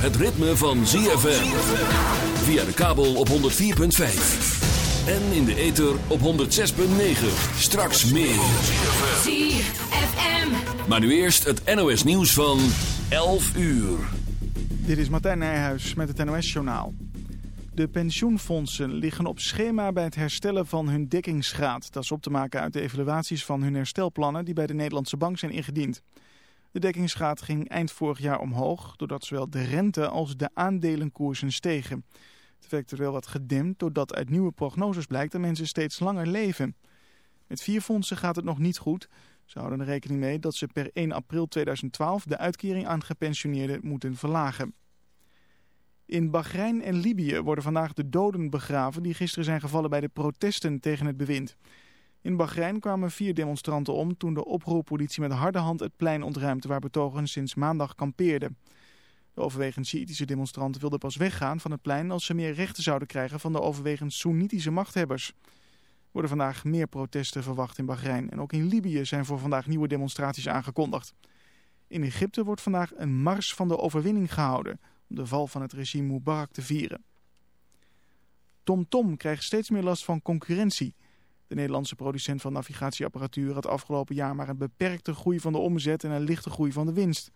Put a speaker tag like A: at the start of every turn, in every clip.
A: het ritme van ZFM. Via de kabel op 104.5. En in de ether op 106.9. Straks meer.
B: ZFM.
A: Maar nu eerst het NOS nieuws van 11 uur.
C: Dit is Martijn Nijhuis met het NOS-journaal. De pensioenfondsen liggen op schema bij het herstellen van hun dekkingsgraad. Dat is op te maken uit de evaluaties van hun herstelplannen die bij de Nederlandse Bank zijn ingediend. De dekkingsgraad ging eind vorig jaar omhoog, doordat zowel de rente als de aandelenkoersen stegen. Het effect werd wel wat gedempt, doordat uit nieuwe prognoses blijkt dat mensen steeds langer leven. Met vier fondsen gaat het nog niet goed. Ze houden er rekening mee dat ze per 1 april 2012 de uitkering aan gepensioneerden moeten verlagen. In Bahrein en Libië worden vandaag de doden begraven die gisteren zijn gevallen bij de protesten tegen het bewind. In Bahrein kwamen vier demonstranten om toen de oproerpolitie met harde hand het plein ontruimde waar betogers sinds maandag kampeerden. De overwegend Sjiitische demonstranten wilden pas weggaan van het plein als ze meer rechten zouden krijgen van de overwegend Soenitische machthebbers. Er worden vandaag meer protesten verwacht in Bahrein en ook in Libië zijn voor vandaag nieuwe demonstraties aangekondigd. In Egypte wordt vandaag een mars van de overwinning gehouden om de val van het regime Mubarak te vieren. TomTom Tom krijgt steeds meer last van concurrentie. De Nederlandse producent van navigatieapparatuur had afgelopen jaar maar een beperkte groei van de omzet en een lichte groei van de winst.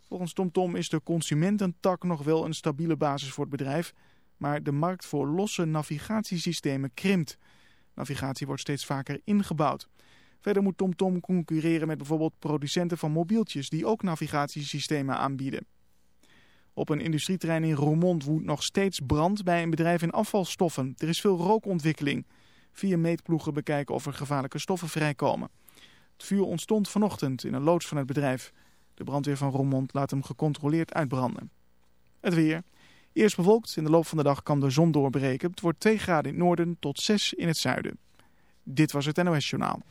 C: Volgens TomTom Tom is de consumententak nog wel een stabiele basis voor het bedrijf, maar de markt voor losse navigatiesystemen krimpt. Navigatie wordt steeds vaker ingebouwd. Verder moet TomTom Tom concurreren met bijvoorbeeld producenten van mobieltjes die ook navigatiesystemen aanbieden. Op een industrieterrein in Roermond woedt nog steeds brand bij een bedrijf in afvalstoffen. Er is veel rookontwikkeling. Vier meetploegen bekijken of er gevaarlijke stoffen vrijkomen. Het vuur ontstond vanochtend in een loods van het bedrijf. De brandweer van Roermond laat hem gecontroleerd uitbranden. Het weer. Eerst bewolkt, in de loop van de dag kan de zon doorbreken. Het wordt 2 graden in het noorden tot 6 in het zuiden. Dit was het NOS Journaal.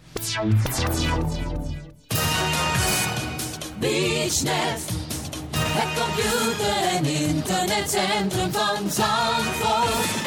B: Het computer- en internetcentrum van.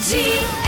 D: G.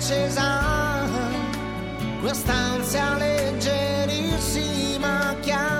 E: accesa, quest'ansia leggerissima che abbiamo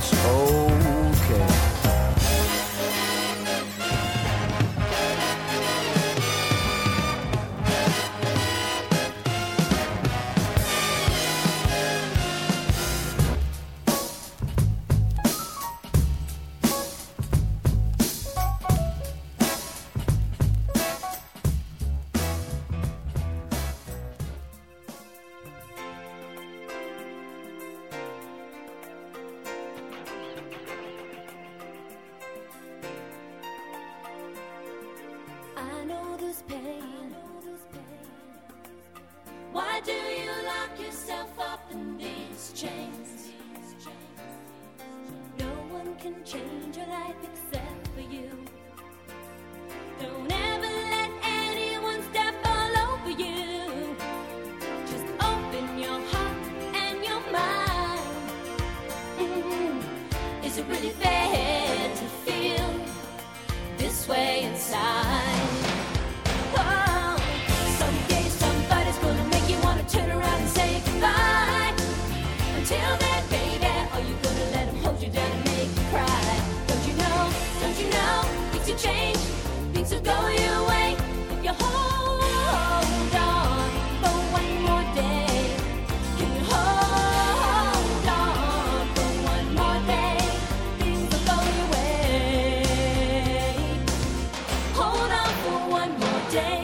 F: that's okay.
G: day.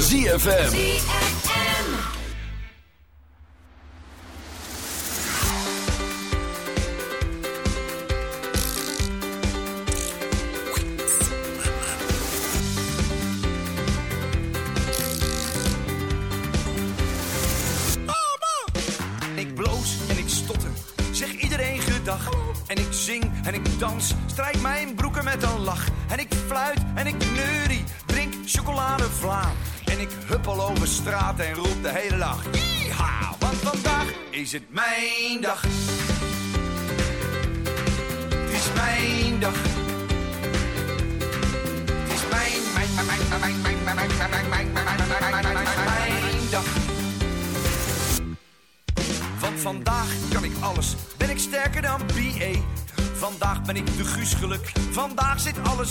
A: ZFM.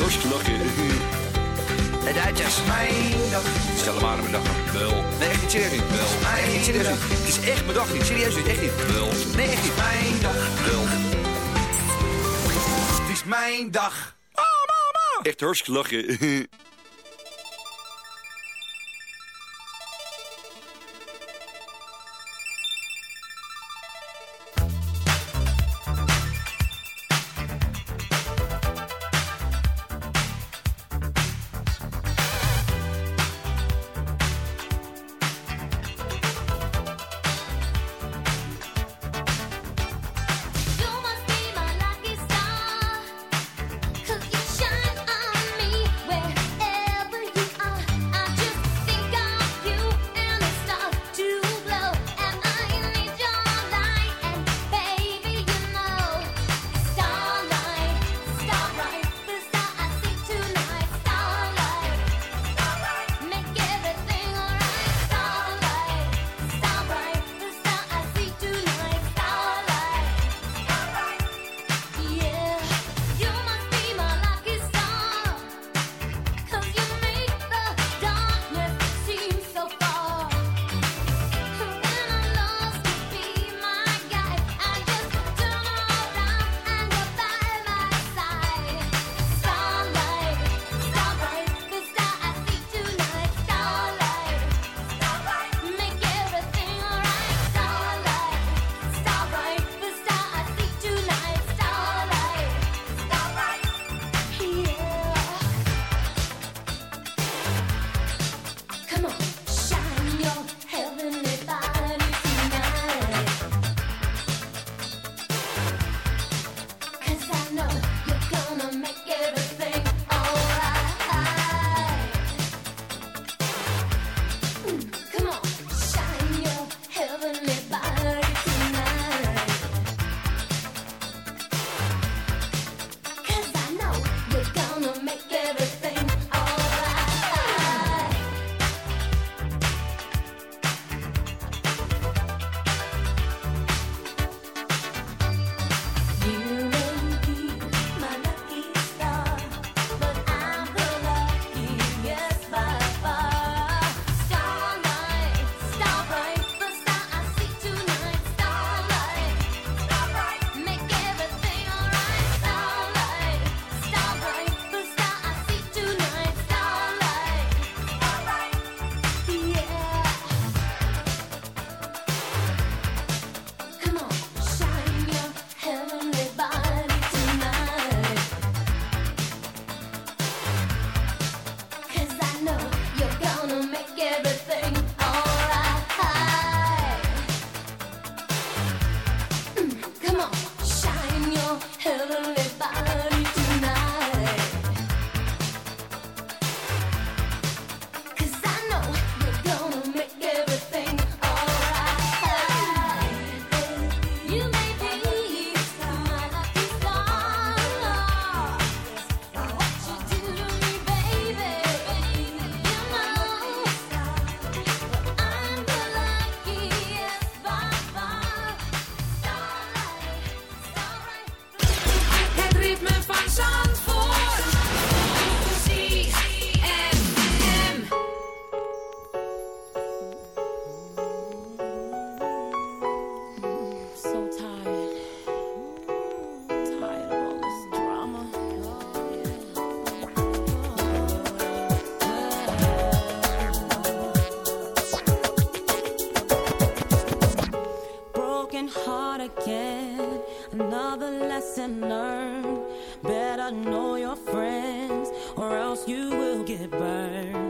H: Lachen. De Duitsers.
I: Mijn dag.
H: Stel hem aan mijn dag. Wel. Nee, echt niet serieus niet. Wel.
I: Mijn
H: echt niet serieus niet. Het is echt mijn dag niet. Serieus niet. Echt niet. Wel. Nee, echt niet.
I: Mijn dag.
H: Wel.
I: Het is mijn dag.
H: Echt hartstikke lachen.
G: you
J: will get burned.